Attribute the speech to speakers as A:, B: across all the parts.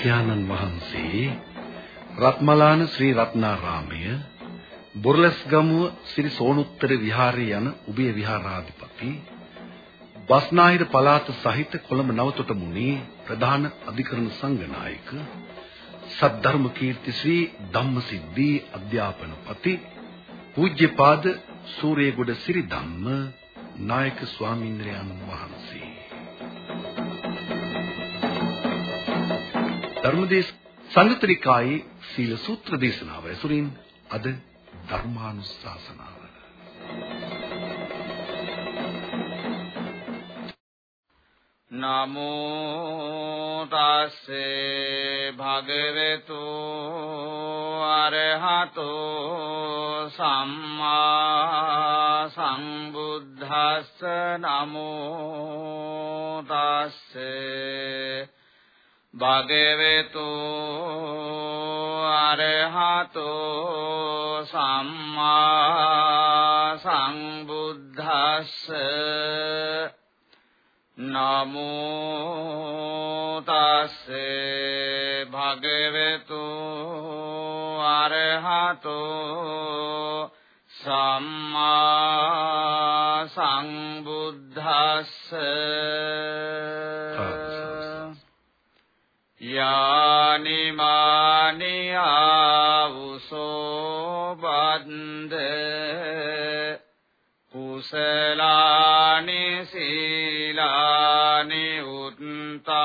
A: දේශකයාණන් වහන්සේ රත්මලාන ශ්‍රී රත්නාරාමය බොරලස්ගමුව ශ්‍රී සෝනුත්තර විහාරයේ යන උභය විහාරාධිපති බස්නාහිර පළාත සහිත කොළඹ නවතොට මුනේ ප්‍රධාන අධිකරණ සංඝනායක සද්ධර්ම කීර්ති ශ්‍රී ධම්මසිද්ධි අධ්‍යාපනපති පූජ්‍යපාද සූරේගොඩ සිරි ධම්ම නායක ස්වාමීන්ද්‍රයන් වහන්සේ. ධර්මදේශ සංයුත්නිකායේ සීල සූත්‍ර දේශනාව ඇසුරින් අද ධර්මානුශාසනාව.
B: නමෝ තස්සේ භගවතු අරහතෝ සම්මා සම්බුද්දස්ස නමෝ තස්සේ භගවතු අරහතෝ සම්මා සම්බුද්දස්ස නමෝ තස්සේ භගවතු අරහතෝ සම්මා සංබුද්දස්ස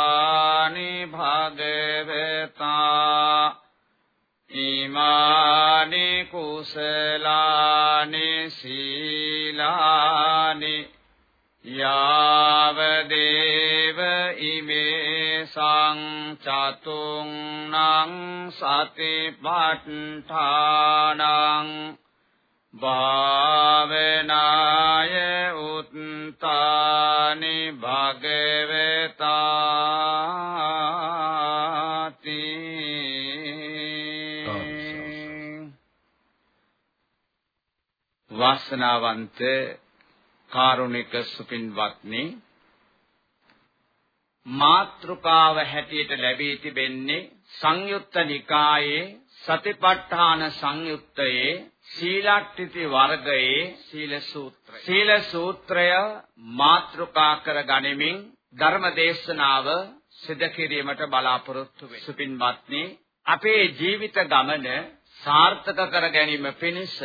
B: උත්තානි භගවතා ඉමානි කුසලානි සීලානි යාව දේව ඉමේ සංචතුං නං සතිපට්ඨානං භාවනාය උත්තානි භගවතාති වාසනාවන්ත කාරුණික සුපින්වත්නි මාත්‍රිකාව හැටියට ලැබී තිබෙන්නේ සංයුත්ත නිකායේ සතිපට්ඨාන සංයුත්තයේ සීලට්ඨිති වර්ගයේ සීල සූත්‍රය. සීල සූත්‍රය මාත්‍රිකා කර ගනිමින් ධර්ම දේශනාව සිදු කිරීමට බලාපොරොත්තු වේ. සුපින්වත්නි අපේ ජීවිත ගමන සාර්ථක කර ගැනීම පිණිස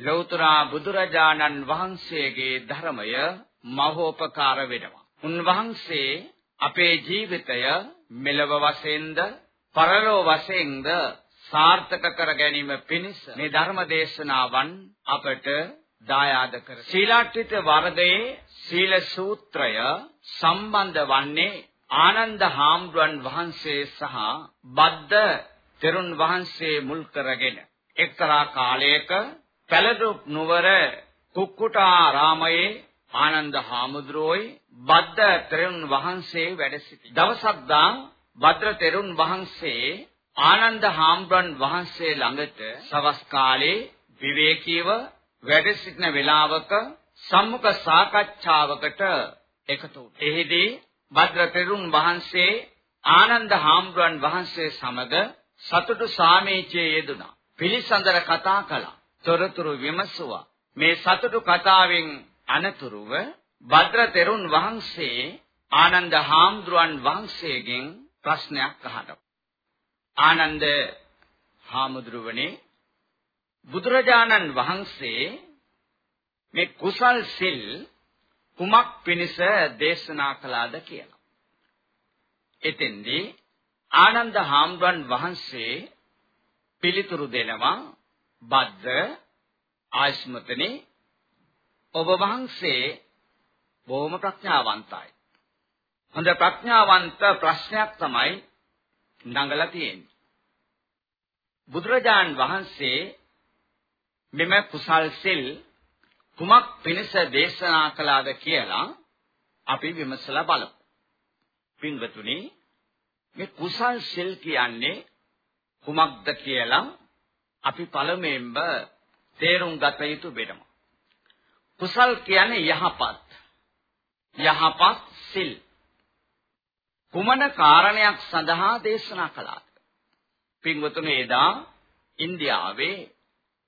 B: ලෞතර බුදුරජාණන් වහන්සේගේ ධර්මය මහෝපකාර වෙනවා. උන්වහන්සේ අපේ ජීවිතය මෙලව වශයෙන්ද පරලෝ වශයෙන්ද සාර්ථක කර ගැනීම පිණිස මේ ධර්ම දේශනාවන් අපට දායාද කර. සීලාට්ඨිත වර්ගයේ සීල සූත්‍රය සම්බන්ධ වන්නේ ආනන්ද හාමුදුරන් වහන්සේ සහ බද්ද තෙරුන් වහන්සේ මුල් කරගෙන එක්තරා කාලයක පැලදුක් නුවර කුක්කුටාරාමයේ ආනන්ද හාමුදුරුවෝයි බද්ද තෙරුන් වහන්සේ වැඩ සිටි. දවසක් දා බද්ද තෙරුන් වහන්සේ ආනන්ද හාමුදුරන් වහන්සේ ළඟට සවස් කාලේ විවේකීව වැඩ සිටින වේලාවක සම්මුඛ සාකච්ඡාවකට එකතු වුණා. එහිදී භද්‍ර තෙරුන් වහන්සේ ආනන්ද හාමුදුරන් වහන්සේ සමග සතුටු සාමීචයේ යෙදුණා. පිළිසඳර කතා කළා. තොරතුරු විමසුවා. මේ සතුටු කතාවෙන් අනතුරුව භද්‍ර තෙරුන් වහන්සේ ආනන්ද හාමුදුරන් වහන්සේගෙන් ප්‍රශ්නයක් අහනවා. ආනන්ද හාමුදුරුවනේ බුදුරජාණන් වහන්සේ මේ කුසල් සිල් කුමක් පිණිස දේශනා කළාද කියලා. එතෙන්දී ආනන්ද හාමුදුරන් වහන්සේ පිළිතුරු දෙනවා බද්ද ආශ්මතනේ ඔබ වහන්සේ බොහොම ප්‍රඥාවන්තයි. හොඳ ප්‍රඥාවන්ත ප්‍රශ්නයක් තමයි නඟලා තියෙන්නේ. බුදුරජාන් වහන්සේ මෙම කුසල් සිල් කුමක් පිණිස දේශනා කළාද කියලා අපි විමසලා බලමු. පින්වතුනි මේ කුසල් සිල් කියන්නේ කුමක්ද කියලා අපි පළමුවෙන්ම තේරුම් ගත යුතු වෙනවා. කුසල් කියන්නේ යහපත්. යහපත් සිල්. කුමන කාරණයක් සඳහා දේශනා කළාද? පින්වතුනි එදා ඉන්දියාවේ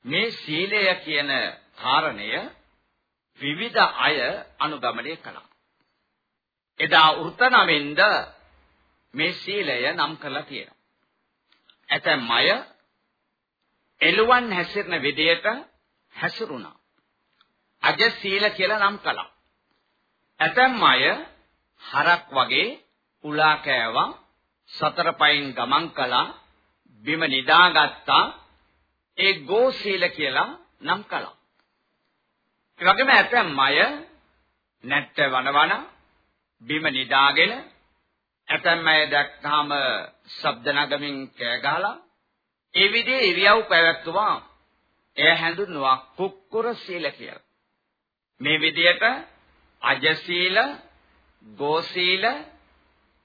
B: මේ සීලය කියන කාරණය විවිධ අය අනුගමනය කළා. එදා වෘතනමෙන්ද මේ සීලය නම් කරලා තියෙනවා. ඇතැම් අය එළුවන් හැසිරෙන විදියට හැසිරුණා. අජ සීල කියලා නම් කළා. ඇතැම් අය හරක් වගේ උලා කෑවා සතර පයින් ගමන් කළා බිම නිදාගත්තා ඒ ගෝසීල කියලා නම් කළා. ඒ වගේම ඇතැම් අය නැට්ට වනවන බිම නිදාගෙන ඇතැම් අය දැක්කාම ශබ්ද නගමින් කෑ ගහලා ඒ විදිහේ ඉරියව් පැවැත්වුවා එය හැඳුන්වුවා කුක්කුර සීල කියලා. මේ විදිහට අජ සීල, ගෝසීල,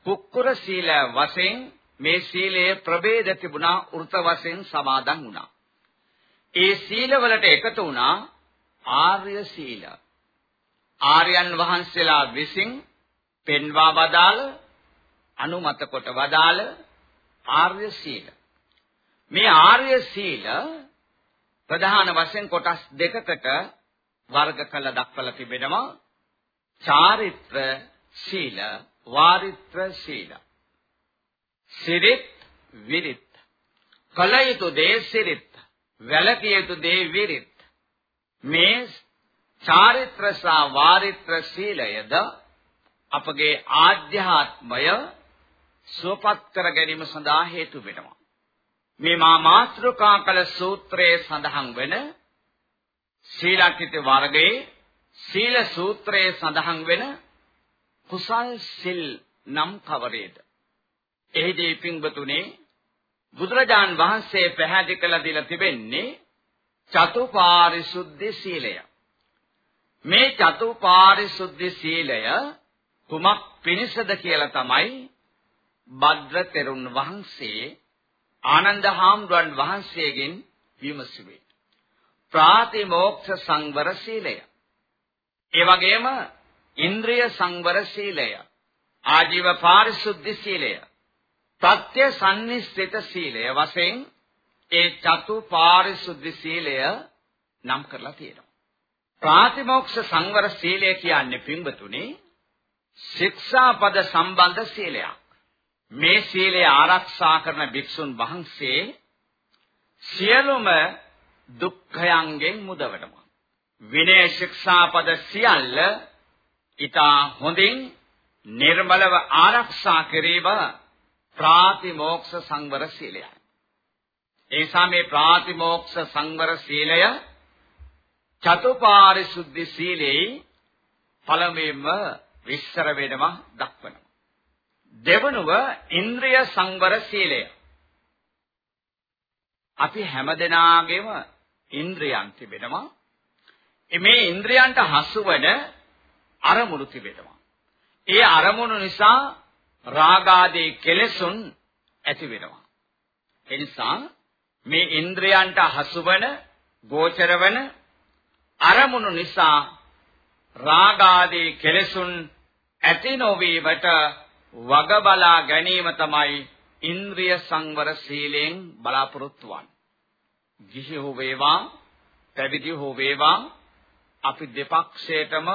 B: කුක්කුර සීල වශයෙන් මේ සීලයේ ප්‍රභේද තිබුණා වෘත වශයෙන් සමාදන් වුණා. ඒ සීලවලට එකතු වුණා ආර්ය සීල. ආර්යයන් වහන්සේලා විසින් පෙන්වා වදාළ අනුමත කොට වදාළ ආර්ය සීල. මේ ආර්ය සීල ප්‍රධාන වශයෙන් කොටස් දෙකකට වර්ග කළ දක්වලා තිබෙනවා. චාරිත්‍ර සීල, වාරිත්‍ර සීල. සිරිත් විරිත්. කල යුතු දේ සිරිත්, වැළකිය යුතු දේ විරිත්. මේ චාරිත්‍ර සහ වාරිත්‍ර සීලයද අපගේ ආධ්‍යාත්මය සුවපත් කර ගැනීම සඳහා හේතු වෙනවා. මේ මා මාත්‍රකා කළ සූත්‍රයේ සඳහන් වෙන සීලක්කිත වර්ගයේ සීල සූත්‍රයේ සඳහන් වෙන කුසල් සිල් නම් කවරේද? එහිදී පින්වතුනි බුදුරජාන් වහන්සේ පැහැදිලි කළ දීලා තිබෙන්නේ චතුපාරිශුද්ධ සීලය. මේ චතුපාරිශුද්ධ සීලය කුමක් පිණිසද කියලා තමයි භද්‍ර තෙරුන් වහන්සේ ආනන්ද හාමුදුරන් වහන්සේගෙන් විමසුවේ. ප්‍රාතිමෝක්ෂ සංවර සීලය. ඒ වගේම ඉන්ද්‍රිය සංවර සීලය. ආජීව පාරිශුද්ධ සීලය. ප්‍රත්‍ය සම්නිස්සිත සීලය වශයෙන් ඒ චතු පාරිශුද්ධ සීලය නම් කරලා තියෙනවා. ප්‍රාතිමෝක්ෂ සංවර සීලය කියන්නේ පින්වතුනි ශික්ෂාපද සම්බන්ධ සීලයක්. මේ සීලය ආරක්ෂා කරන භික්ෂුන් වහන්සේ සියලුම දුක්ඛයන්ගෙන් මුදවනවා. විනය ශික්ෂාපද සියල්ල ඊටා හොඳින් නිර්මලව ආරක්ෂා කිරීම ප්‍රාතිමෝක්ෂ සංවර සීලයයි. ඒ සමේ ප්‍රාතිමෝක්ෂ සංවර සීලය චතුපාරිශුද්ධ සීලේ පළමුවෙන්ම විස්තර වෙනවා දක්වනවා. දෙවනුව ඉන්ද්‍රිය සංවර සීලය. අපි හැමදෙනාගේම ඉන්ද්‍රියන් තිබෙනවා. මේ ඉන්ද්‍රියන්ට හසු වෙන අරමුණු තිබෙනවා. ඒ අරමුණු නිසා රාගාදී කෙලෙසුන් ඇති වෙනවා. ඒ නිසා මේ ඉන්ද්‍රයන්ට හසුවන ගෝචර වන අරමුණු නිසා රාගාදී කෙලෙසුන් ඇති නොවීමට වග බලා ගැනීම තමයි ඉන්ද්‍රිය සංවර සීලෙන් බලාපොරොත්තු වන්නේ. ගිහි හෝ වේවා පැවිදි හෝ වේවා අපි දෙපක්ෂයටම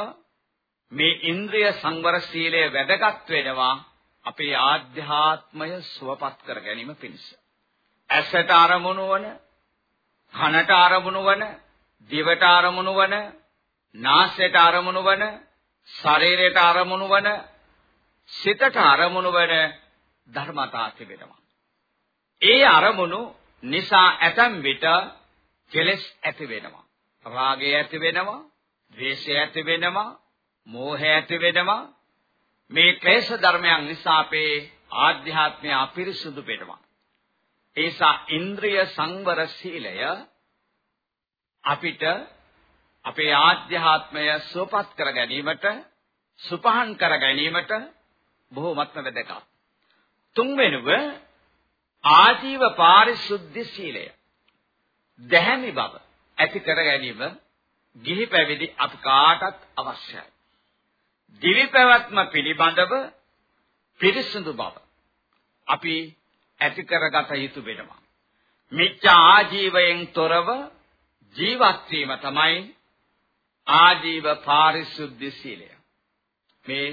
B: මේ ඉන්ද්‍රිය සංවර සීලය වැදගත් වෙනවා අපේ ආධ්‍යාත්මය සුවපත් කර ගැනීම පිණිස. ඇසට අරමුණු වන, කනට අරමුණු වන, දිවට අරමුණු වන, නාසයට අරමුණු වන, ශරීරයට අරමුණු වන, සිතට අරමුණු වන ධර්මතා තිබෙනවා. ඒ අරමුණු නිසා ඇතම් විට කෙලෙස් ඇති වෙනවා. රාගය ඇති වෙනවා, ද්වේෂය ඇති වෙනවා, මෝහය ඇති වෙනවා. මේ ක්ලේශ ධර්මයන් නිසා අපේ ආධ්‍යාත්මය අපිරිසුදු වෙනවා. ඒසා ඉන්ද්‍රිය සංවර සීලය අපිට අපේ ආධ්‍යාත්මය සුවපත් කර ගැනීමට සුපහන් කර ගැනීමට බොහෝමත්ම වැදගත්. තුන්වෙනුව ආජීව පාරිශුද්ධ සීලය. දැහැමි බව ඇති කර ගැනීම ගිහි පැවිදි අප කාටත් අවශ්‍යයි. දිවි පැවැත්ම පිළිබඳව පිරිසිදු බව අපි ඇති කරගත යුතු වෙනවා. මිච්ඡා ආජීවයෙන් තොරව ජීවත් වීම තමයි ආජීව පාරිශුද්ධ සීලය. මේ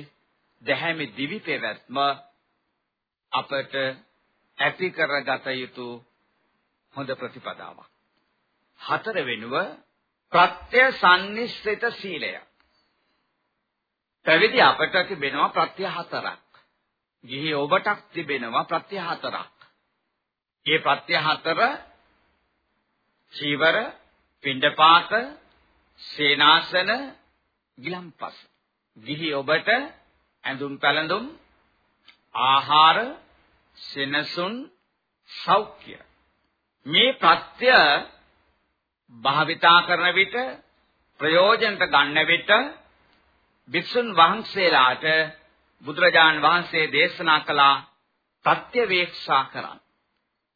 B: දැහැමි දිවි පෙරත්ම අපට ඇති කරගත යුතු හොඳ ප්‍රතිපදාවක්. හතර වෙනුව ප්‍රත්‍ය සම්නිස්සිත සීලය. පැවිදි අපට තිබෙනවා ප්‍රත්‍ය හතරක්. ගිහි ඔබටක් තිබෙනවා ප්‍රත්‍ය හතරක්. මේ ප්‍රත්‍ය හතර චීවර, පිණ්ඩපාත, සේනාසන, ගිලම්පස්. ගිහි ඔබට ඇඳුම් පැළඳුම්, ආහාර, සෙනසුන්, සෞඛ්‍ය. මේ ප්‍රත්‍ය භාවිතා කරන විට ප්‍රයෝජනට ගන්න විට භික්ෂුන් වහන්සේලාට බුදුරජාන් වහන්සේ දේශනා කළ ප්‍රත්‍යවේක්ෂා කරන්න.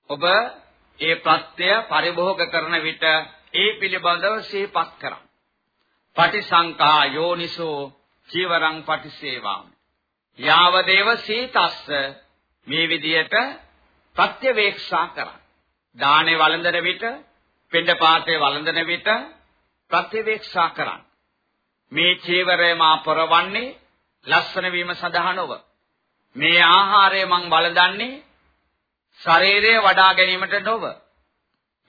B: ඔබ ඒ ප්‍රත්‍ය පරිභෝග කරන විට ඒ පිළිබඳව සිහිපත් කරන්න. පටිසංකා යෝනිසෝ චීවරං පටිසේවාම. යාව දේව සීතස්ස මේ විදියට ප්‍රත්‍යවේක්ෂා කරන්න. දානේ වළඳන විට, පින්ඩ පාතේ වළඳන විට ප්‍රත්‍යවේක්ෂා කරන්න. මේ චීවරය මා පොරවන්නේ ලස්සන වීම සඳහා නොව. මේ ආහාරය මං වළඳන්නේ ශරීරය වඩා ගැනීමට නොව.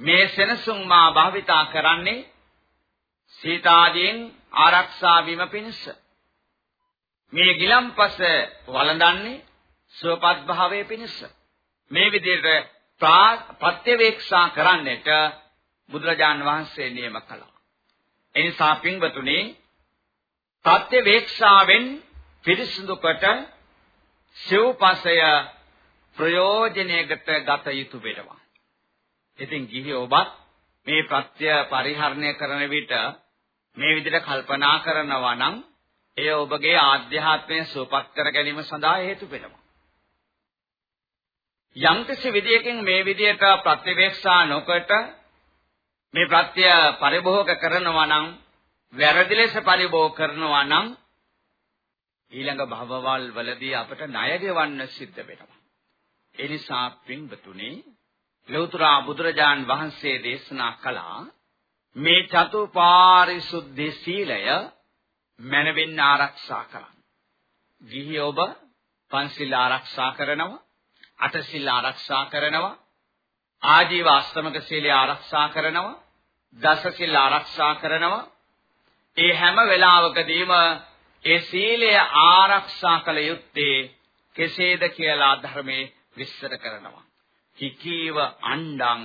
B: මේ සෙනසුන් මා භාවිතා කරන්නේ සීතාදීන් ආරක්ෂා වීම පිණිස. මේ ගිලම්පස වළඳන්නේ සුවපත් භාවයේ පිණිස. මේ විදිහට ප්‍රත්‍යවේක්ෂා කරන්නට බුදුරජාන් වහන්සේ නියම කළා. එනිසා පින්වතුනි ප්‍රත්‍යවේක්ෂාවෙන් පිරිසිදු කොට සිව්පසය ප්‍රයෝජනයකට ගත යුතු වෙනවා. ඉතින් ගිහි ඔබත් මේ ප්‍රත්‍ය පරිහරණය කරන විට මේ විදිහට කල්පනා කරනවා නම් එය ඔබගේ ආධ්‍යාත්මය සුවපත් කර ගැනීම සඳහා හේතු වෙනවා. යම්කිසි විදියකින් මේ විදියට ප්‍රතිවේක්ෂා නොකොට මේ ප්‍රත්‍ය පරිභෝග කරනවා නම් වැරදි ලෙස පරිභෝග කරනවා නම් ඊළඟ භවවල් වලදී අපට ණය ගෙවන්න සිද්ධ වෙනවා. ඒ නිසා පින්වතුනි ලෞතර බුදුරජාන් වහන්සේ දේශනා කළා මේ චතුපාරිසුද්ධි සීලය මනවින් ආරක්ෂා කරන්න. ගිහි ඔබ පන්සිල් ආරක්ෂා කරනවා, අටසිල් ආරක්ෂා කරනවා, ආජීව අෂ්ටමක සීලය ආරක්ෂා කරනවා, දසසිල් ආරක්ෂා කරනවා. ඒ හැම වෙලාවකදීම ඒ සීලය ආරක්ෂා කළ යුත්තේ කෙසේද කියලා ධර්මයේ විස්තර කරනවා. කිකීව අණ්ඩං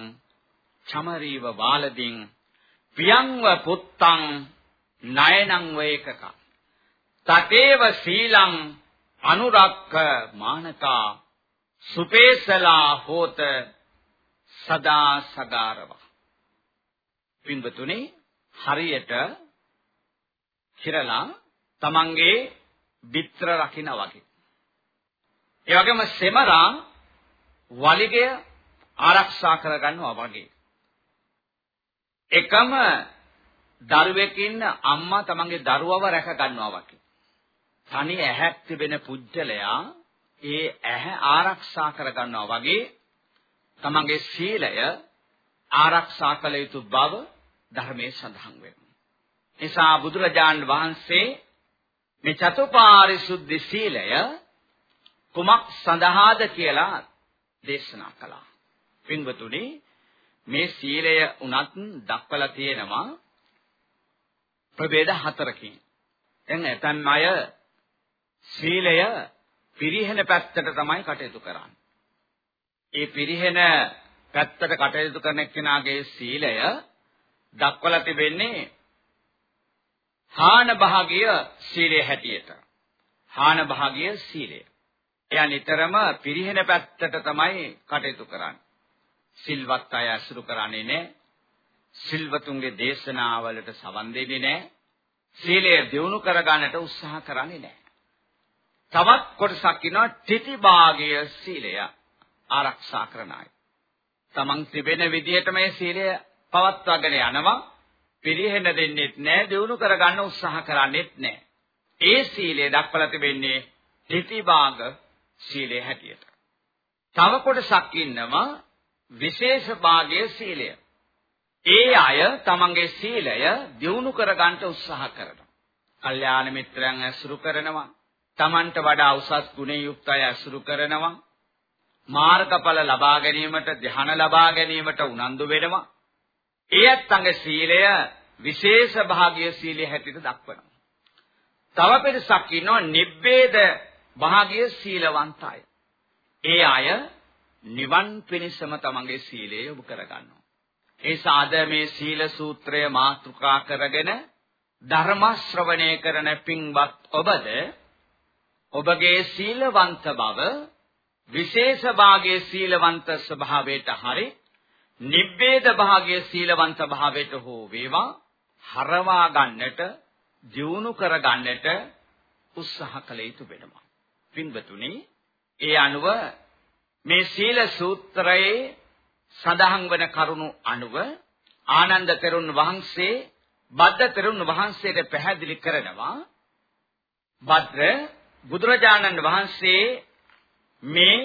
B: චමරීව වාලදින් පියංව පුත්තං නයනං වේකක. තතේව සීලං අනුරක්ක මානකා සුපේසලා හෝත සදා සගාරව. පින්වතුනි හරියට කිරලා තමන්ගේ විත්‍ර රකින්න වගේ. ඒ වගේම සෙමරා වලිගය ආරක්ෂා කරගන්නවා වගේ. එකම දරුවෙක් ඉන්න අම්මා තමන්ගේ දරුවව රැක ගන්නවා වගේ. තනි ඇහැක් තිබෙන පුජ්‍යලයා ඒ ඇහැ ආරක්ෂා කර ගන්නවා වගේ තමන්ගේ සීලය ආරක්ෂා කළ යුතු බව ධර්මයේ සඳහන් වෙනවා. නිසා බුදුරජාන් වහන්සේ මේ චතුපාරිශුද්ධ සීලය කුමක් සඳහාද කියලා දේශනා කළා. පින්වතුනි මේ සීලය උනත් දක්වලා තියෙනවා ප්‍රභේද හතරකින්. දැන් ඇතන් අය සීලය පිරිහෙන පැත්තට තමයි කටයුතු කරන්නේ. ඒ පිරිහෙන පැත්තට කටයුතු කරන කෙනාගේ සීලය දක්වලා තිබෙන්නේ හාන භාගීය සීලය හැටියට. හාන භාගීය සීලය. එයා නිතරම පිරිහෙන පැත්තට තමයි කටයුතු කරන්නේ. සිල්වත් අය අසුරු කරන්නේ නැහැ. සිල්වතුන්ගේ දේශනාවලට සවන් දෙන්නේ නැහැ. සීලය දියුණු කරගන්නට උත්සාහ කරන්නේ නැහැ. තවත් කොටසක් ඉන්නවා තිතිභාගය සීලය ආරක්ෂා කරන අය. තමන් තිබෙන විදිහට මේ සීලය පවත්වාගෙන යනවා. පිළිහෙන්න දෙන්නෙත් නැහැ, දියුණු කරගන්න උත්සාහ කරන්නේත් නැහැ. ඒ සීලය දක්වලා තිබෙන්නේ තිතිභාග සීලය හැටියට. තව කොටසක් ඉන්නවා විශේෂ භාගයේ සීලය. ඒ අය තමන්ගේ සීලය දියුණු කරගන්න උත්සාහ කරනවා. කල්යාණ මිත්‍රයන් ඇසුරු කරනවා. තමන්ට වඩා උසස් ගුණ යුක්තය ඇසුරු කරනවා. මාර්ගඵල ලබා ගැනීමට ධ්‍යාන ලබා ගැනීමට උනන්දු වෙනවා. ඒත් අංග සීලය විශේෂ භාගීය සීලය හැටියට දක්වනවා. තව පිරිසක් ඉන්නවා නිබ්බේද භාගීය සීලවන්ත අය. ඒ අය නිවන් පිණිසම තමන්ගේ සීලය යොමු කරගන්නවා. ඒ සාද මේ සීල සූත්‍රය මාතෘකා කරගෙන ධර්ම ශ්‍රවණය කරන පින්වත් ඔබද ඔබගේ සීලවන්ත බව විශේෂ භාගයේ සීලවන්ත ස්වභාවයට හරි නිබ්බේද භාගයේ සීලවන්ත භාවයට හෝ වේවා හරවා ගන්නට දියුණු කර ගන්නට උත්සාහ කළ යුතු වෙනවා. පින්වතුනි, ඒ අනුව මේ සීල සූත්‍රයේ සඳහන් වන කරුණු අනුව ආනන්ද තෙරුන් වහන්සේ බද්ද තෙරුන් වහන්සේට පැහැදිලි කරනවා භද්‍ර බුදුරජාණන් වහන්සේ මේ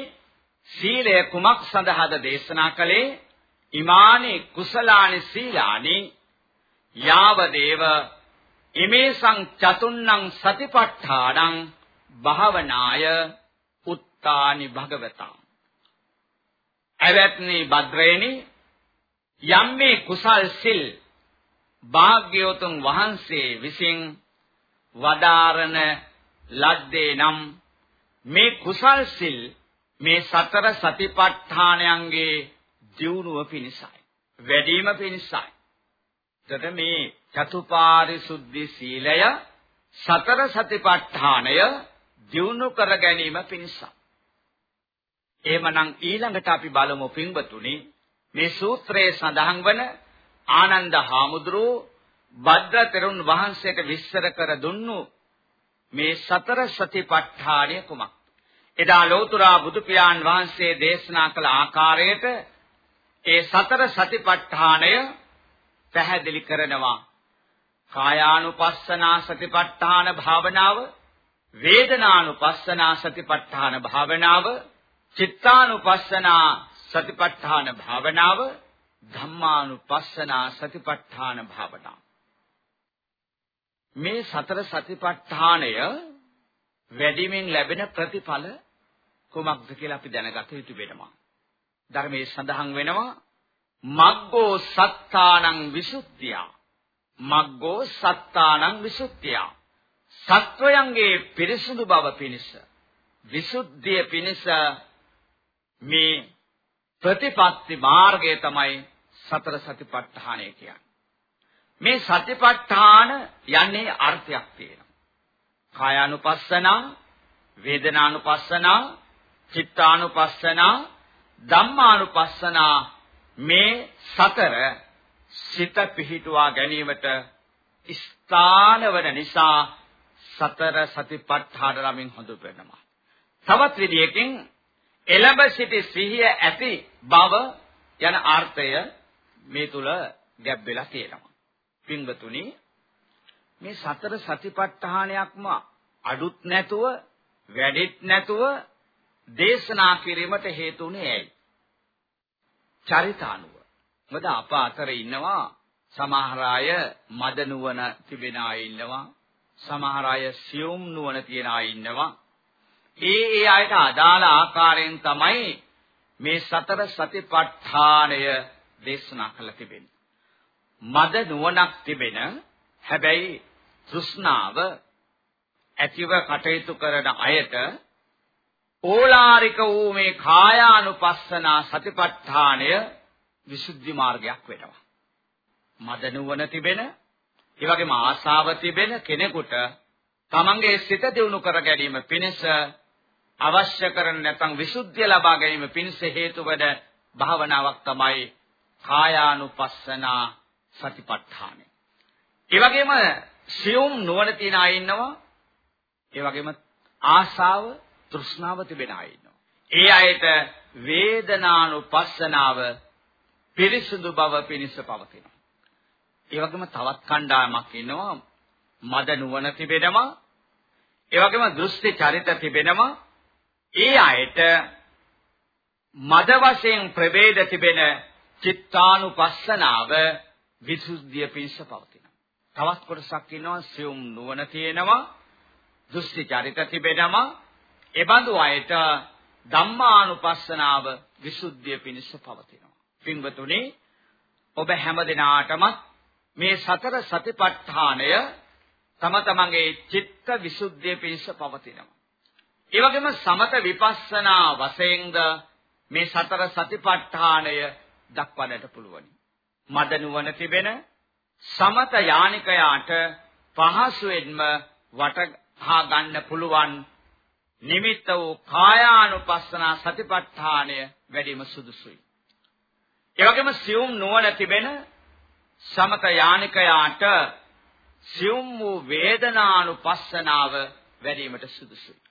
B: සීලය කුමක් සඳහාද දේශනා කළේ? ඉමානි කුසලානි සීලානි යාවදේව ඉමේසං චතුන්නං සතිපට්ඨානං භාවනාය උත්තානි භගවතා. ඇවැත්නි භද්‍රේනි යම් මේ කුසල් සිල් භාග්‍යවතුන් වහන්සේ විසින් වදාරන ලද්දේ නම් මේ කුසල් සිල් මේ සතර සතිපට්ඨානයන්ගේ දියුණුව පිණිසයි වැඩිම පිණිසයි. එතකොට මේ චතුපාරිසුද්ධි සීලය සතර සතිපට්ඨානය දියුණු කර ගැනීම පිණිසයි. එහෙමනම් ඊළඟට අපි බලමු පින්වතුනි මේ සූත්‍රයේ සඳහන් වන ආනන්ද හාමුදුරුව භද්‍ර තෙරුන් වහන්සේට විස්තර කර දුන්නු මේ සතර සතිපට්ඨානය කුමක්? එදා ලෝතුරා බුදු පියාණන් වහන්සේ දේශනා කළ ආකාරයට ඒ සතර සතිපට්ඨානය පැහැදිලි කරනවා. කායානුපස්සනා සතිපට්ඨාන භාවනාව, වේදනානුපස්සනා සතිපට්ඨාන භාවනාව, චිත්තානුපස්සනා සතිපට්ඨාන භාවනාව, ධම්මානුපස්සනා සතිපට්ඨාන භාවනාව. මේ සතර සතිපට්ඨානය වැඩිමින් ලැබෙන ප්‍රතිඵල කුමක්ද කියලා අපි දැනගත යුතු වෙනවා. ධර්මයේ සඳහන් වෙනවා මග්ගෝ සත්තානං විසුද්ධිය. මග්ගෝ සත්තානං විසුද්ධිය. සත්වයන්ගේ පිරිසුදු බව පිණිස විසුද්ධිය පිණිස මේ ප්‍රතිපත්ති මාර්ගය තමයි සතර සතිපට්ඨානය කියන්නේ. මේ සතිපට්ඨාන යන්නේ අර්ථයක් තියෙනවා. කායානුපස්සනා, වේදනානුපස්සනා, චිත්තානුපස්සනා, ධම්මානුපස්සනා මේ සතර සිත පිහිටුවා ගැනීමට ස්ථාන වන නිසා සතර සතිපට්ඨාන නමින් හඳුන්වනවා. තවත් විදියකින් එළඹ සිටි සිහිය ඇති බව යන අර්ථය මේ තුල ගැබ් වෙලා තියෙනවා. පින්වතුනි මේ සතර සතිපට්ඨානයක්ම අඩුත් නැතුව වැඩිත් නැතුව දේශනා කිරීමට හේතුුනේ ඇයි? චරිතානුව. මොකද අප අතර ඉන්නවා සමහර අය මද නුවණ තිබෙන අය ඉන්නවා. සමහර අය සියුම් නුවණ තියන අය ඉන්නවා. ඒ ඒ අයට අදාළ ආකාරයෙන් තමයි මේ සතර සතිපට්ඨානය දේශනා කළ තිබෙන්නේ. මද නුවණක් තිබෙන හැබැයි තෘෂ්ණාව ඇතිව කටයුතු කරන අයට ඕලාරික වූ මේ කායානුපස්සනා සතිපට්ඨානය විසුද්ධි මාර්ගයක් වෙනවා. මද නුවණ තිබෙන, ඒ වගේම ආශාව තිබෙන කෙනෙකුට තමන්ගේ සිත දියුණු කර ගැනීම පිණිස අවශ්‍ය කරන නැත්නම් විසුද්ධිය ලබා ගැනීම පිණිස හේතු වන භාවනාවක් තමයි කායානුපස්සනා සතිපට්ඨානය. ඒ වගේම සියුම් නුවණ තියන අය ඉන්නවා. ඒ වගේම ආශාව, තෘෂ්ණාව තිබෙන අය ඉන්නවා. ඒ අයට වේදනානුපස්සනාව පිරිසුදු බව පිණිස පවතිනවා. ඒ වගේම තවත් කණ්ඩායමක් ඉන්නවා මද නුවණ තිබෙනවා. ඒ වගේම දෘෂ්ටි චරිත තිබෙනවා. ඒ අයට මද වශයෙන් ප්‍රවේද තිබෙන චිත්තානුපස්සනාව විසුද්ධිය පිණිස පවතිනවා. තවත් කොටසක් ඉන්නවා සියුම් නුවණ තියෙනවා, දෘෂ්ටි චරිත තිබෙනවා. එබඳු අයට ධම්මානුපස්සනාව විසුද්ධිය පිණිස පවතිනවා. පින්වතුනි ඔබ හැම දිනාටම මේ සතර සතිපට්ඨානය තම තමන්ගේ චිත්ත විසුද්ධිය පිණිස පවතිනවා. ඒ වගේම සමත විපස්සනා වශයෙන්ද මේ සතර සතිපට්ඨානය දක්වන්නට පුළුවනි. මද නුවණ තිබෙන සමත යානිකයාට පහසුවෙන්ම වටහා ගන්න පුළුවන් නිමිත්ත වූ කායානුපස්සනා සතිපට්ඨානය වැඩිම සුදුසුයි. ඒ වගේම සියුම් නුවණ තිබෙන සමත යානිකයාට සියුම් වූ වේදනානුපස්සනාව වැඩිවීමට සුදුසුයි.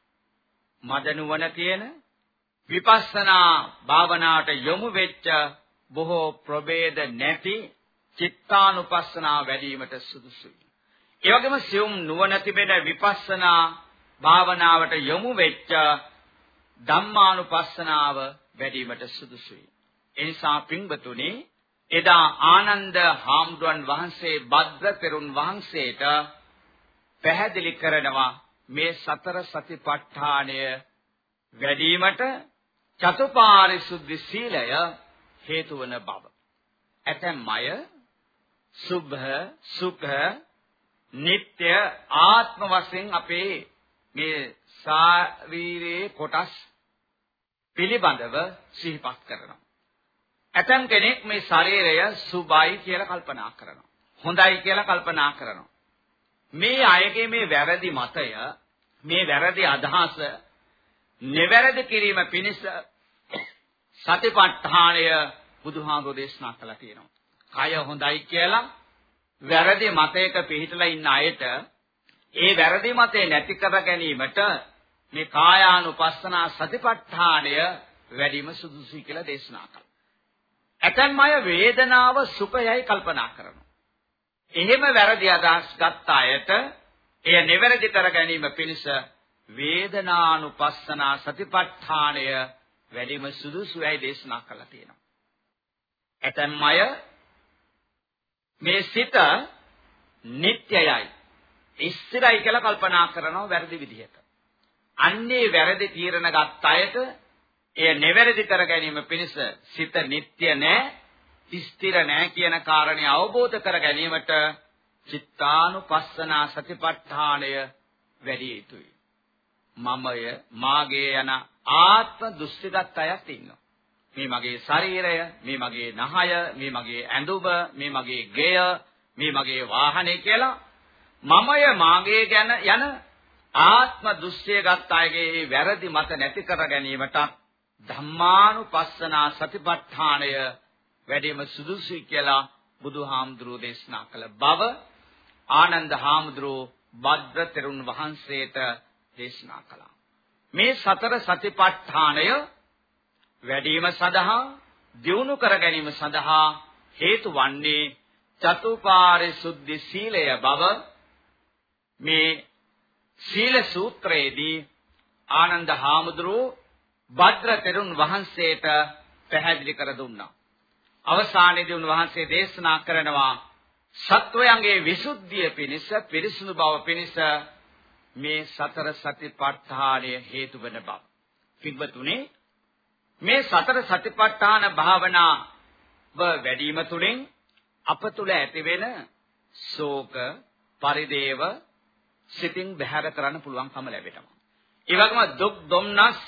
B: මද නුවණ තියෙන විපස්සනා භාවනාවට යොමු වෙච්ච බොහෝ ප්‍රභේද නැති චිත්තානුපස්සනා වැඩිවීමට සුදුසුයි. ඒ වගේම සියුම් නුවණ තිබෙන විපස්සනා භාවනාවට යොමු වෙච්ච ධම්මානුපස්සනාව වැඩිවීමට සුදුසුයි. එනිසා පින්වතුනි එදා ආනන්ද හාමුදුරන් වහන්සේ භද්‍ර තෙරුන් වහන්සේට පැහැදිලි කරනවා මේ සතර සතිපට්ඨානය වැඩිවීමට චතුපාරිශුද්ධ සීලය හේතු වන බව. ඇතැම් අය සුභ සුඛ නিত্য ආත්ම වශයෙන් අපේ මේ ශාරීරියේ කොටස් පිළිබඳව සිහිපත් කරනවා. ඇතම් කෙනෙක් මේ ශරීරය සුභයි කියලා කල්පනා කරනවා. හොඳයි කියලා කල්පනා කරනවා. මේ අයගේ මේ වැරදි මතය, මේ වැරදි අදහස නිවැරදි කිරීම පිණිස සතිපට්ඨානය බුදුහාමුදුරේ දේශනා කළා තියෙනවා. කය හොඳයි කියලා වැරදි මතයක පිහිටලා ඉන්න අයට ඒ වැරදි මතේ නැති කර ගැනීමට මේ කායානුපස්සනා සතිපට්ඨානය වැඩිම සුදුසුයි කියලා දේශනා කළා. ඇතැම් අය වේදනාව සුඛයයි කල්පනා කරනවා. එහෙම වැරදි අදහස් ගත්ත අයට එය නිවැරදි කර ගැනීම පිණිස වේදනානුපස්සනා සතිපට්ඨානය වැඩිම සුදුසුයි දේශනා කළා තියෙනවා. ඇතැම් අය මේ සිත නිට්ටයයි ස්ථිරයි කියලා කල්පනා කරනවා වැරදි විදිහට. අන්නේ වැරදි තීරණ ගත්ත අයට එය නිවැරදි කර ගැනීම පිණිස සිත නিত্য නැහැ ස්ථිර නැහැ කියන කාරණේ අවබෝධ කර ගැනීමට චිත්තානුපස්සනා සතිපට්ඨානය වැඩි යුතුයි. මමය මාගේ යන ආත්ම දෘෂ්ටිගත අයත් ඉන්නවා. මේ මගේ ශරීරය, මේ මගේ නහය, මේ මගේ ඇඳුම, මේ මගේ ගෙය, මේ මගේ වාහනේ කියලා මමය මාගේ ගැන යන ආත්ම දෘෂ්ටියගත් අයගේ වැරදි මත නැති කර ගැනීමට ධම්මානුපස්සනා සතිපට්ඨානය වැඩිම සුදුසුයි කියලා බුදුහාමුදුරුවෝ දේශනා කළ බව ආනන්ද හාමුදුරුවෝ භද්‍ර තෙරුන් වහන්සේට දේශනා කළා. මේ සතර සතිපට්ඨානය වැඩිම සඳහා දියුණු කර ගැනීම සඳහා හේතු වන්නේ චතුපාරිශුද්ධ සීලය බව මේ සීල සූත්‍රයේදී ආනන්ද හාමුදුරුවෝ භද්‍ර තෙරුන් වහන්සේට පැහැදිලි කර දුන්නා. අවසානයේදී උන්වහන්සේ දේශනා කරනවා සත්වයන්ගේ විසුද්ධිය පිණිස පිරිසුදු බව පිණිස මේ සතර සතිපට්ඨානය හේතු වන බව. පිටවතුනේ මේ සතර සතිපට්ඨාන භාවනාව වැඩිම තුලින් අප තුල ඇතිවෙන ශෝක පරිදේව සිතින් බැහැර කරන්න පුළුවන්කම ලැබෙනවා. ඒ වගේම දුක් දුම්නස්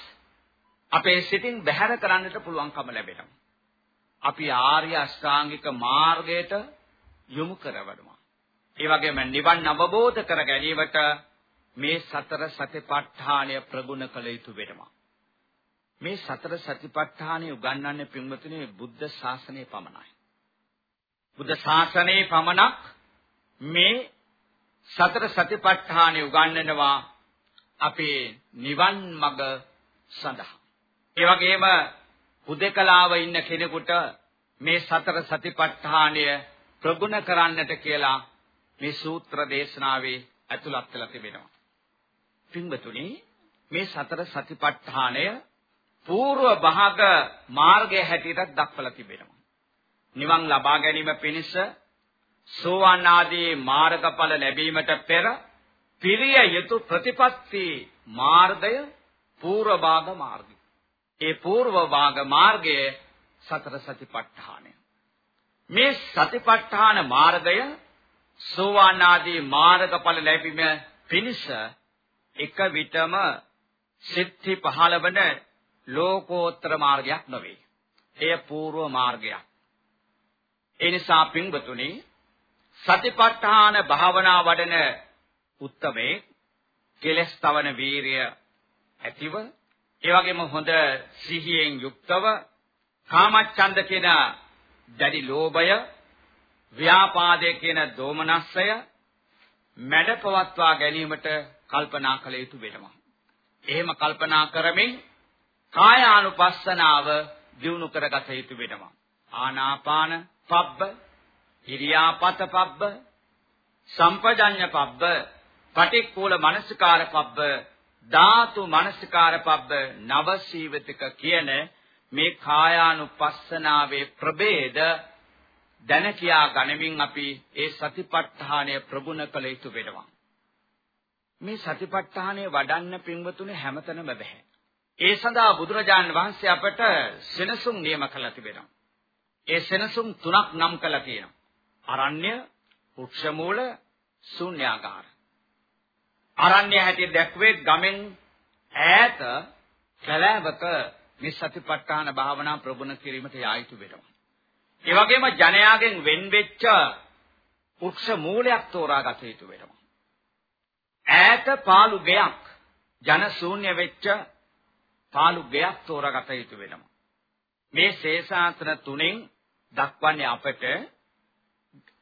B: අපේ සිතින් බැහැර කරන්නට පුළුවන්කම ලැබෙනවා. අපි ආර්ය අෂ්ටාංගික මාර්ගයට යොමු කරවනවා. ඒ වගේම නිවන් අවබෝධ කර ගැනීමට මේ සතර සතිපට්ඨානය ප්‍රගුණ කළ යුතු වෙනවා. මේ සතර සතිපට්ඨානය උගන්වන්නේ පින්වතුනි බුද්ධ ශාසනය පමණයි. බුද්ධ ශාසනයේ පමණක් මේ සතර සතිපට්ඨානය උගන්වනවා අපේ නිවන් මඟ සඳහා. ඒ වගේම උදේකලාව ඉන්න කෙනෙකුට මේ සතර සතිපට්ඨානය ප්‍රගුණ කරන්නට කියලා මේ සූත්‍ර දේශනාවේ ඇතුළත් කළ තිබෙනවා. පින්වතුනි මේ සතර සතිපට්ඨානය పూర్ව භාග මාර්ගය හැටියට දක්වලා තිබෙනවා. නිවන් ලබා ගැනීම පිණිස සෝවාන් ආදී මාර්ගඵල ලැබීමට පෙර පිරිය යුතු ප්‍රතිපත්ති මාර්ගය పూర్ව භාග මාර්ගය ඒ పూర్ව වාග මාර්ගය සතර සතිපට්ඨානය. මේ සතිපට්ඨාන මාර්ගය සෝවාන් ආදී මාර්ගඵල ලැබීම පිණිස එක විටම සිද්ධි පහළවන ලෝකෝත්තර මාර්ගයක් නොවේ. එය పూర్ව මාර්ගයක්. ඒ නිසා පින්වතුනි සතිපට්ඨාන භාවනා වඩන උත්තමේ කෙලස් තවන වීරිය ඇතිව ඒ වගේම හොඳ සිහියෙන් යුක්තව කාමච්ඡන්ද කියන දැඩි ලෝභය ව්‍යාපාදයේ කියන දෝමනස්සය මැඩපවත්වා ගැනීමට කල්පනා කළ යුතු වෙනවා. එහෙම කල්පනා කරමින් කායානුපස්සනාව දියුණු කරගත යුතු වෙනවා. ආනාපාන පබ්බ, ඉරියාපත පබ්බ, සම්පජඤ්ඤ පබ්බ, පටික්කුල මනසිකාර පබ්බ, ධාතු මනසිකාර පබ්බ, නවසීවතික කියන මේ කායානුපස්සනාවේ ප්‍රභේද දැන කියා ගනිමින් අපි ඒ සතිපට්ඨානය ප්‍රගුණ කළ යුතු වෙනවා. මේ සතිපට්ඨානය වඩන්න පින්වතුනි හැමතැනම බෑ. ඒ සඳහා බුදුරජාන් වහන්සේ අපට සෙනසුන් නියම කළා තිබෙනවා. ඒ සෙනසුන් තුනක් නම් කළා තියෙනවා. අරණ්‍ය, වෘක්ෂ මූල, ශුන්‍යාගාර. අරණ්‍ය හැටි දැක්වේ ගමෙන් ඈත කැලෑවක මේ සතිපට්ඨාන භාවනා ප්‍රගුණ කිරීමට යා යුතු වෙනවා. ඒ වගේම ජනයාගෙන් වෙන් වෙච්ච වෘක්ෂ මූලයක් තෝරා ගත යුතු වෙනවා. ඈත පාළු ගෙයක් ජන ශූන්‍ය වෙච්ච පාළු ගෙයක් තෝරාගත යුතු වෙනවා. මේ ශේෂාසන තුනෙන් දක්වන්නේ අපට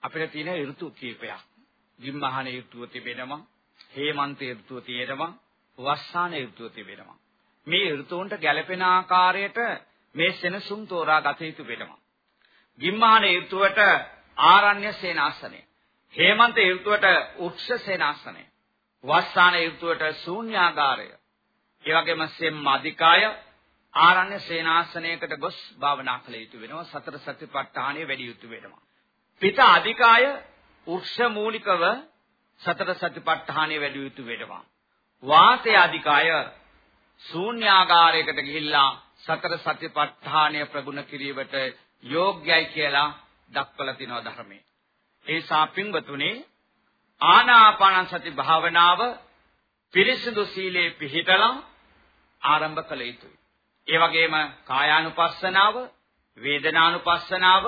B: අපිට තියෙන ඍතු කීපයක්. ගිම්මහන ඍතුව තිබෙනවා, හේමන්ත ඍතුව තියෙනවා, වස්සාන ඍතුව තිබෙනවා. මේ ඍතුන්ට ගැළපෙන ආකාරයට මේ සෙනසුන් තෝරා ගත යුතු වෙනවා. ගිම්මහන ඍතුවට ආරණ්‍ය සේනාසනය. හේමන්ත ඍතුවට උක්ෂ සේනාසනය. වස්සාන ඍතුවට ශූන්‍යාගාරය. ඒ වගේම සෙම් අධිකාය ආරණ්‍ය සේනාසනයකට ගොස් භාවනා කළ යුතු වෙනවා. සතර සතිපට්ඨානය වැඩි යුතු වෙනවා. පිට අධිකාය උක්ෂ මූලිකව සතර සතිපට්ඨානය වැඩි යුතු වෙනවා. වාතය අධිකාය ශූන්‍යාගාරයකට ගිහිල්ලා සතර සතිපට්ඨානය ප්‍රගුණ කිරීමට යෝග්‍යයි කියලා දක්වලා තිනවා ධර්මයේ. ඒ සාපින්වතුනේ ආනාපාන සති භාවනාව පිරිසිදු සීලේ පිහිටලා ආරම්භ කළ යුතුයි. ඒ වගේම කායානුපස්සනාව, වේදනානුපස්සනාව,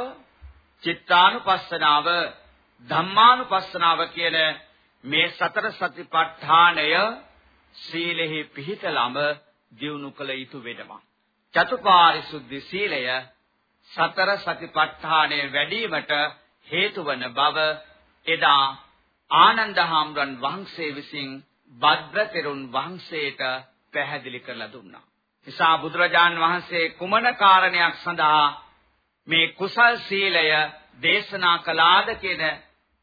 B: චිත්තානුපස්සනාව, ධම්මානුපස්සනාව කියන මේ සතර සතිපට්ඨානය සීලෙහි පිහිටලම දියුණු කළ යුතු වෙනවා. චතුපාරිශුද්ධි සීලය සතර සතිපට්ඨානය වැඩිවීමට හේතු වන බව එදා ආනන්ද හාමුදුරන් වහන්සේ විසින් භද්‍ර තෙරුන් වහන්සේට පැහැදිලි කරලා දුන්නා. නිසා බුදුරජාන් වහන්සේ කුමන කාරණයක් සඳහා මේ කුසල් සීලය දේශනා කළාද කියන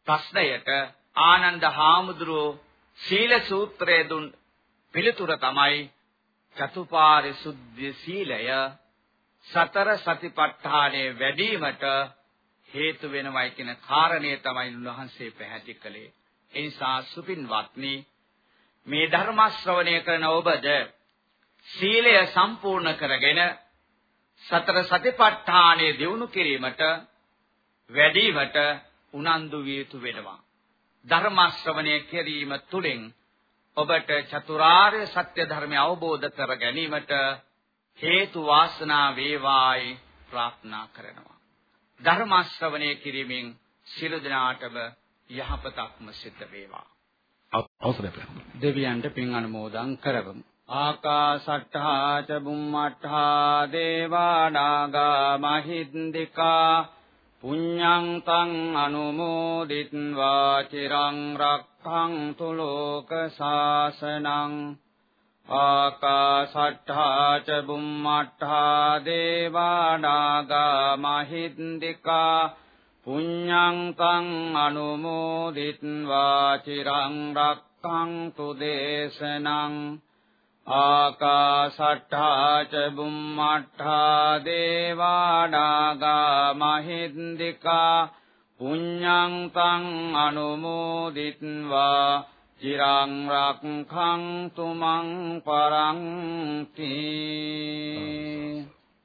B: ප්‍රශ්නයට ආනන්ද හාමුදුරුවෝ සීල සූත්‍රයේ දුන් පිළිතුර තමයි චතුපාරිශුද්ධ සීලය සතර සතිපට්ඨානයේ වැඩිවීමට හේතු වෙනවයි කියන කාරණය තමයි උන්වහන්සේ පැහැදිලි කළේ. ඒ නිසා සුපින්වත්නි මේ ධර්ම ශ්‍රවණය කරන ඔබද සීලය සම්පූර්ණ කරගෙන සතර සතිපට්ඨානයේ දියුණු කිරීමට වැඩිවීමට උනන්දු විය යුතු වෙනවා. ධර්ම ශ්‍රවණය කිරීම තුළින් ඔබට චතුරාර්ය සත්‍ය ධර්මය අවබෝධ කර ගැනීමට හේතු වාසනා වේවායි ප්‍රාර්ථනා කරනවා. ධර්ම ශ්‍රවණය කිරීමෙන් සියලු දෙනාටම යහපතක්ම සිද්ධ වේවා.
A: අවසරයි.
B: දෙවියන්ට පින් අනුමෝදන් කරවමු. ආකාසට්ඨා ච බුම්මට්ඨා දේවා නාග මහින්దికා පුඤ්ඤං තං අනුමෝදිත්වා චිරං රක්ඛන්තු ලෝක සාසනං ආකාසට්ඨා ච බුම්මට්ඨා දේවා නාග මහින්దికා පුඤ්ඤං තං අනුමෝදිත්වා චිරං රක්ඛන්තු දේශනං ආකාශට්ඨා ච බුම්මට්ඨා දේවානාගා මහින්దికා පුඤ්ඤං තං අනුමෝදිත්වා චිරං රක්ඛන්තු මං පරන්ති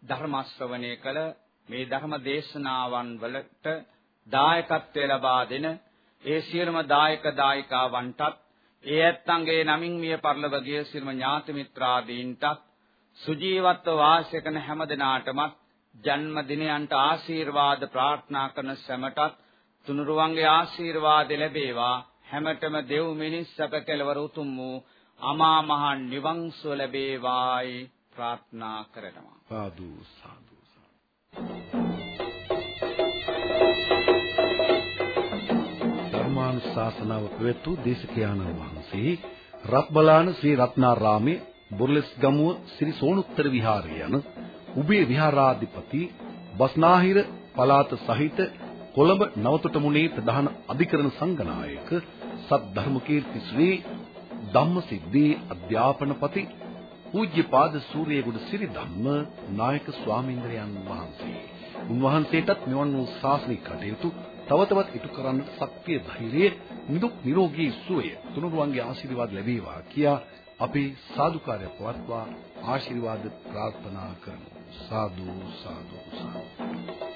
B: ධර්ම ශ්‍රවණය කළ මේ ධර්ම දේශනාවන් වලට දායකත්වය ලබා දෙන ඒ සියලුම දායක දායිකාවන්ටත් ඒ ඇත්තන්ගේ නමින් මිය පරලොවගිය සියලුම ඥාති මිත්‍රාදීන්ටත් සුජීවත්ව වාසය කරන හැම දිනාටමත් ජන්ම දිනයන්ට ආශිර්වාද ප්‍රාර්ථනා කරන සැමටත් තුනුරුවන්ගේ ආශිර්වාද ලැබේවා. හැමතෙම දෙව් මිනිස් සැප කෙලවර උතුම් වූ අමා මහ නිවන් සුව ලැබේවායි ප්‍රාර්ථනා කරනවා.
A: සාදු සාදු. ධර්මානුශාසනාව පැවැත්වූ දේශකයාණන් වහන්සේ රත්බලාන ශ්‍රී රත්නාරාමේ බොරලස් ගමුව ශ්‍රී සෝනුත්තර විහාරය යන උබේ විහාරාධිපති බස්නාහිර පළාත සහිත කොළඹ නවතොටමුණේ ප්‍රධාන අධිකරණ සංඝනායක සත් ධර්මකීර්ති ශ්‍රී ධම්මසිද්ධි අධ්‍යාපනපති පූජ්‍යපාද සූර්යගුඩ සිරි ධම්ම නායක ස්වාමීන්ද්‍රයන් වහන්සේ. උන්වහන්සේටත් මෙවන් වූ ශාසනික කටයුතු තව තවත් ඉටු කරන්න ශක්තිය ධෛර්යය නිදුක් නිරෝගී සුවය තුනුරුවන්ගේ ආශිර්වාද ලැබේවා කියා අපේ සාදුකාරය පවත්වා ආශිර්වාද ප්‍රාර්ථනා කරමු. සාදු සාදු සාදු